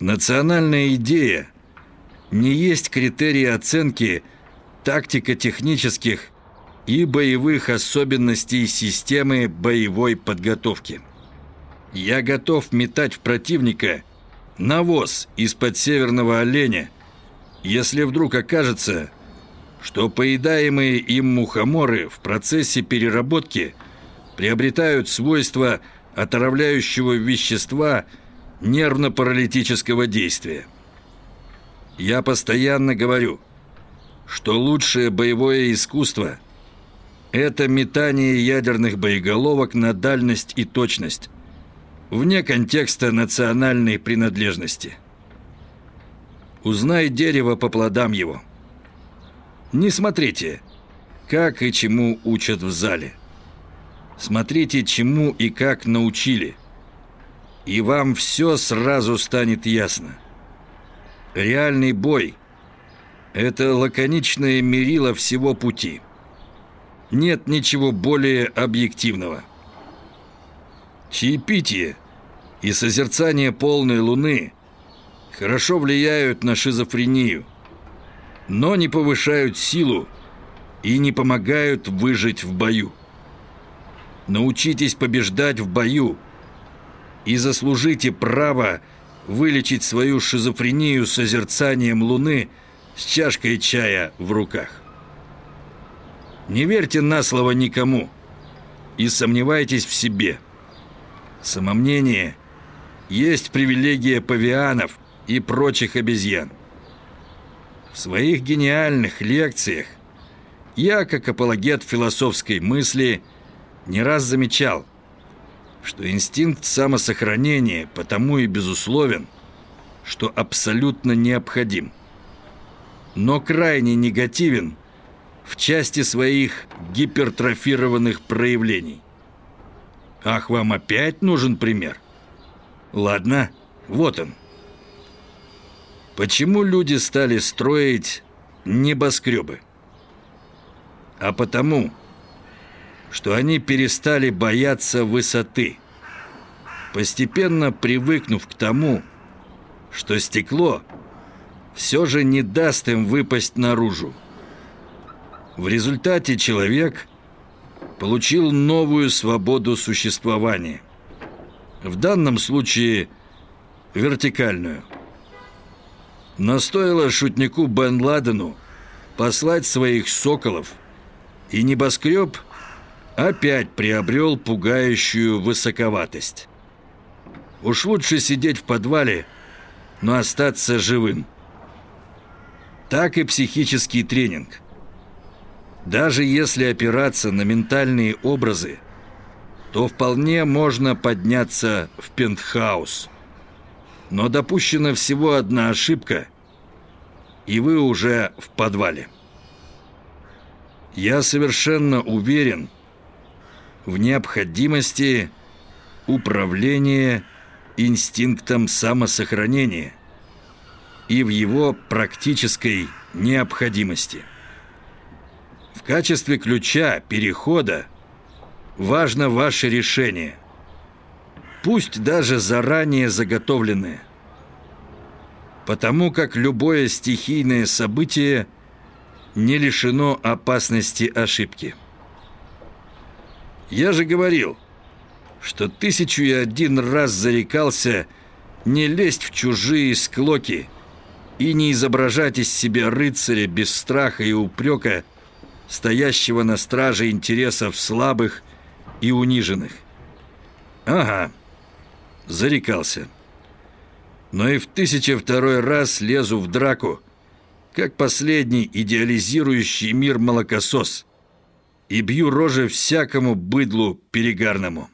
Национальная идея не есть критерий оценки тактико-технических и боевых особенностей системы боевой подготовки. Я готов метать в противника навоз из-под северного оленя, если вдруг окажется, что поедаемые им мухоморы в процессе переработки приобретают свойства отравляющего вещества нервно-паралитического действия. Я постоянно говорю, что лучшее боевое искусство – это метание ядерных боеголовок на дальность и точность, вне контекста национальной принадлежности. Узнай дерево по плодам его. Не смотрите, как и чему учат в зале. Смотрите, чему и как научили. И вам все сразу станет ясно. Реальный бой – это лаконичное мерило всего пути. Нет ничего более объективного. Чаепитие и созерцание полной луны хорошо влияют на шизофрению, но не повышают силу и не помогают выжить в бою. Научитесь побеждать в бою и заслужите право вылечить свою шизофрению созерцанием луны с чашкой чая в руках. Не верьте на слово никому и сомневайтесь в себе – Самомнение есть привилегия павианов и прочих обезьян. В своих гениальных лекциях я, как апологет философской мысли, не раз замечал, что инстинкт самосохранения потому и безусловен, что абсолютно необходим, но крайне негативен в части своих гипертрофированных проявлений. Ах, вам опять нужен пример? Ладно, вот он. Почему люди стали строить небоскребы? А потому, что они перестали бояться высоты, постепенно привыкнув к тому, что стекло все же не даст им выпасть наружу. В результате человек – получил новую свободу существования. В данном случае вертикальную. Но шутнику Бен Ладену послать своих соколов, и небоскреб опять приобрел пугающую высоковатость. Уж лучше сидеть в подвале, но остаться живым. Так и психический тренинг – даже если опираться на ментальные образы, то вполне можно подняться в пентхаус. Но допущена всего одна ошибка, и вы уже в подвале. Я совершенно уверен в необходимости управления инстинктом самосохранения и в его практической необходимости качестве ключа перехода важно ваше решение. Пусть даже заранее заготовленное. Потому как любое стихийное событие не лишено опасности ошибки. Я же говорил, что тысячу и один раз зарекался не лезть в чужие склоки и не изображать из себя рыцаря без страха и упрека – стоящего на страже интересов слабых и униженных. Ага, зарекался. Но и в тысяча второй раз лезу в драку, как последний идеализирующий мир молокосос, и бью рожи всякому быдлу перегарному.